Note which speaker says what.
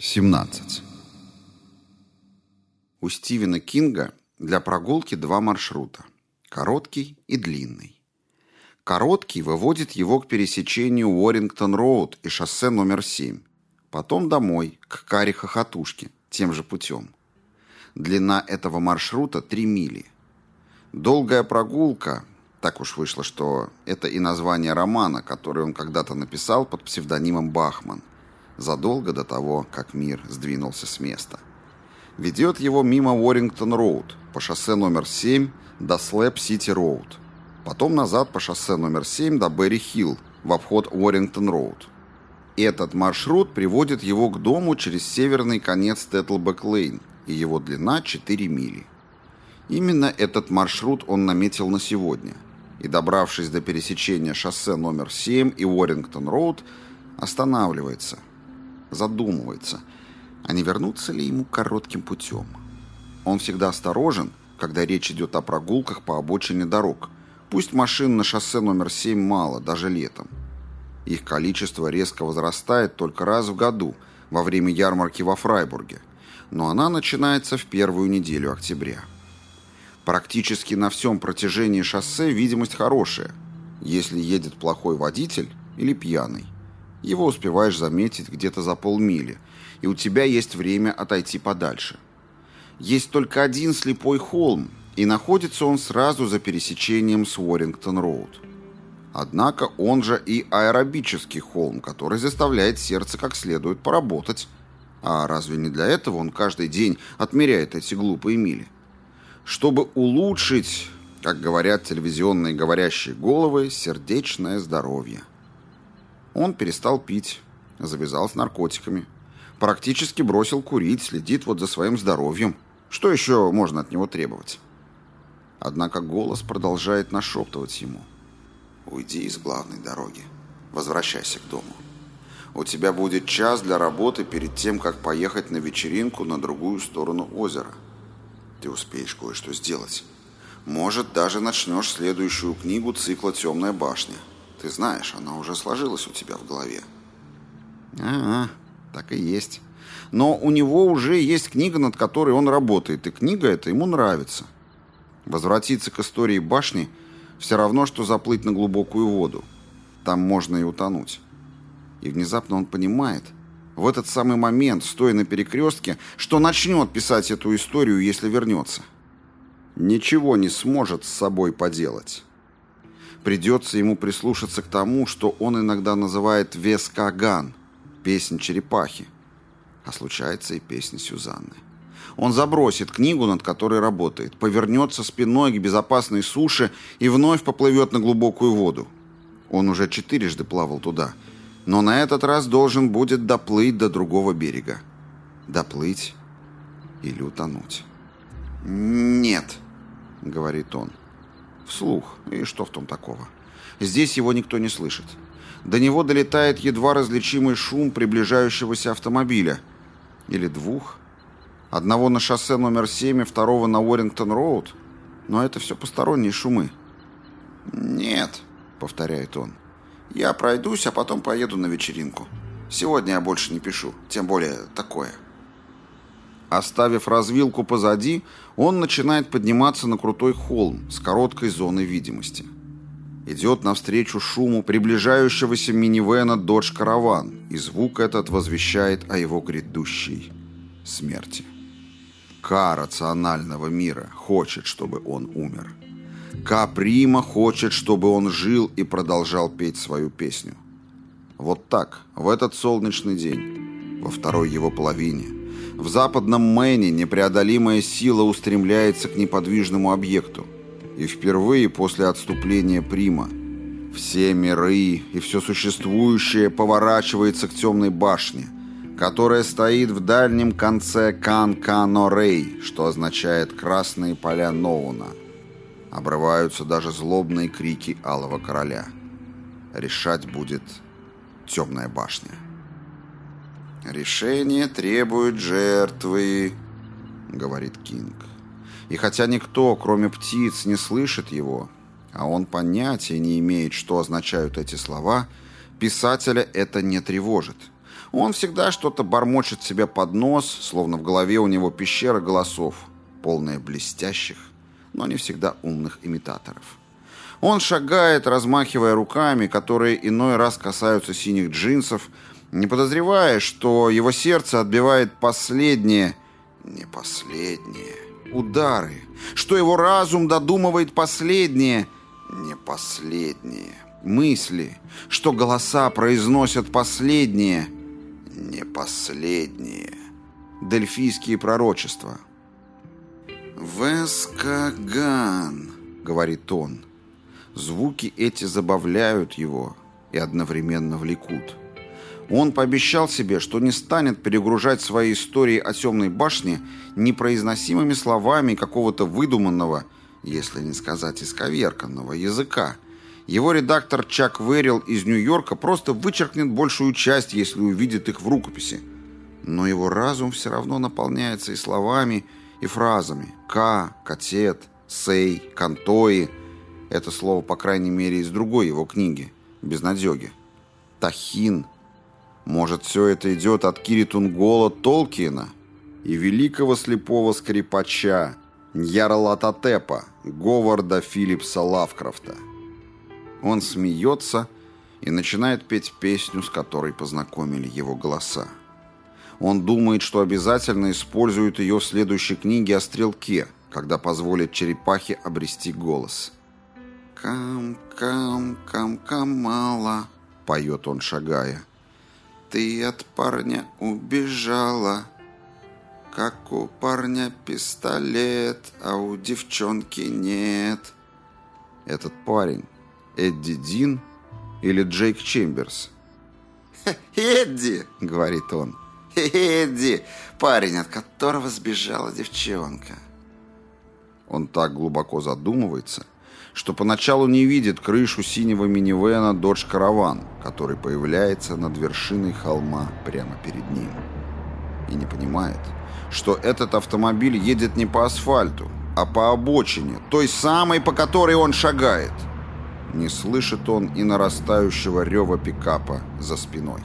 Speaker 1: 17. У Стивена Кинга для прогулки два маршрута – короткий и длинный. Короткий выводит его к пересечению Уоррингтон-Роуд и шоссе номер 7, потом домой, к Каре Хохотушке, тем же путем. Длина этого маршрута – 3 мили. Долгая прогулка – так уж вышло, что это и название романа, который он когда-то написал под псевдонимом Бахман – задолго до того, как мир сдвинулся с места. Ведет его мимо Уоррингтон-Роуд, по шоссе номер 7 до Слэп-Сити-Роуд. Потом назад по шоссе номер 7 до Берри-Хилл, в обход Уоррингтон-Роуд. Этот маршрут приводит его к дому через северный конец Тетлбэк-Лейн, и его длина 4 мили. Именно этот маршрут он наметил на сегодня. И добравшись до пересечения шоссе номер 7 и Уоррингтон-Роуд, останавливается, задумывается, а не вернуться ли ему коротким путем. Он всегда осторожен, когда речь идет о прогулках по обочине дорог. Пусть машин на шоссе номер 7 мало, даже летом. Их количество резко возрастает только раз в году, во время ярмарки во Фрайбурге, но она начинается в первую неделю октября. Практически на всем протяжении шоссе видимость хорошая, если едет плохой водитель или пьяный. Его успеваешь заметить где-то за полмили, и у тебя есть время отойти подальше. Есть только один слепой холм, и находится он сразу за пересечением с Уоррингтон-Роуд. Однако он же и аэробический холм, который заставляет сердце как следует поработать. А разве не для этого он каждый день отмеряет эти глупые мили? Чтобы улучшить, как говорят телевизионные говорящие головы, сердечное здоровье. Он перестал пить, завязал с наркотиками. Практически бросил курить, следит вот за своим здоровьем. Что еще можно от него требовать? Однако голос продолжает нашептывать ему. «Уйди из главной дороги. Возвращайся к дому. У тебя будет час для работы перед тем, как поехать на вечеринку на другую сторону озера. Ты успеешь кое-что сделать. Может, даже начнешь следующую книгу цикла «Темная башня». Ты знаешь, она уже сложилась у тебя в голове. Ага, так и есть. Но у него уже есть книга, над которой он работает, и книга эта ему нравится. Возвратиться к истории башни все равно, что заплыть на глубокую воду. Там можно и утонуть. И внезапно он понимает, в этот самый момент, стоя на перекрестке, что начнет писать эту историю, если вернется. Ничего не сможет с собой поделать. Придется ему прислушаться к тому, что он иногда называет «вескаган» — песнь черепахи. А случается и песня Сюзанны. Он забросит книгу, над которой работает, повернется спиной к безопасной суше и вновь поплывет на глубокую воду. Он уже четырежды плавал туда, но на этот раз должен будет доплыть до другого берега. Доплыть или утонуть. «Нет», — говорит он, — Вслух. И что в том такого? Здесь его никто не слышит. До него долетает едва различимый шум приближающегося автомобиля. Или двух. Одного на шоссе номер 7 и второго на Уоррингтон-Роуд. Но это все посторонние шумы. «Нет», — повторяет он. «Я пройдусь, а потом поеду на вечеринку. Сегодня я больше не пишу, тем более такое». Оставив развилку позади, он начинает подниматься на крутой холм с короткой зоной видимости. Идет навстречу шуму приближающегося минивэна Dodge Caravan, и звук этот возвещает о его грядущей смерти. К рационального мира хочет, чтобы он умер. К Прима хочет, чтобы он жил и продолжал петь свою песню. Вот так, в этот солнечный день, во второй его половине, в западном Мэне непреодолимая сила устремляется к неподвижному объекту. И впервые после отступления Прима все миры и все существующее поворачивается к темной башне, которая стоит в дальнем конце Кан-Канорей, что означает «красные поля Ноуна». Обрываются даже злобные крики Алого Короля. Решать будет темная башня. «Решение требует жертвы», — говорит Кинг. И хотя никто, кроме птиц, не слышит его, а он понятия не имеет, что означают эти слова, писателя это не тревожит, Он всегда что-то бормочет себе под нос, словно в голове у него пещера голосов, полная блестящих, но не всегда умных имитаторов. Он шагает, размахивая руками, которые иной раз касаются синих джинсов, не подозревая, что его сердце отбивает последние, не последние, удары, что его разум додумывает последние, не последние мысли, что голоса произносят последние, не последние, дельфийские пророчества. «Вескаган», — говорит он, — звуки эти забавляют его и одновременно влекут. Он пообещал себе, что не станет перегружать свои истории о темной башне непроизносимыми словами какого-то выдуманного, если не сказать исковерканного, языка. Его редактор Чак Верил из Нью-Йорка просто вычеркнет большую часть, если увидит их в рукописи. Но его разум все равно наполняется и словами, и фразами. «Ка», «катет», «сей», «кантои». Это слово, по крайней мере, из другой его книги, «Безнадеги». «Тахин», может, все это идет от Киритунгола Толкина и великого слепого скрипача Ньярлатотепа Говарда Филлипса Лавкрафта. Он смеется и начинает петь песню, с которой познакомили его голоса. Он думает, что обязательно использует ее в следующей книге о стрелке, когда позволит черепахе обрести голос. «Кам-кам-кам-камала», — поет он, шагая. Ты от парня убежала, как у парня пистолет, а у девчонки нет. Этот парень Эдди Дин или Джейк Чемберс? «Эдди!» — говорит он. «Эдди! Парень, от которого сбежала девчонка!» Он так глубоко задумывается — что поначалу не видит крышу синего минивэна Dodge Caravan, который появляется над вершиной холма прямо перед ним. И не понимает, что этот автомобиль едет не по асфальту, а по обочине, той самой, по которой он шагает. Не слышит он и нарастающего рева пикапа за спиной.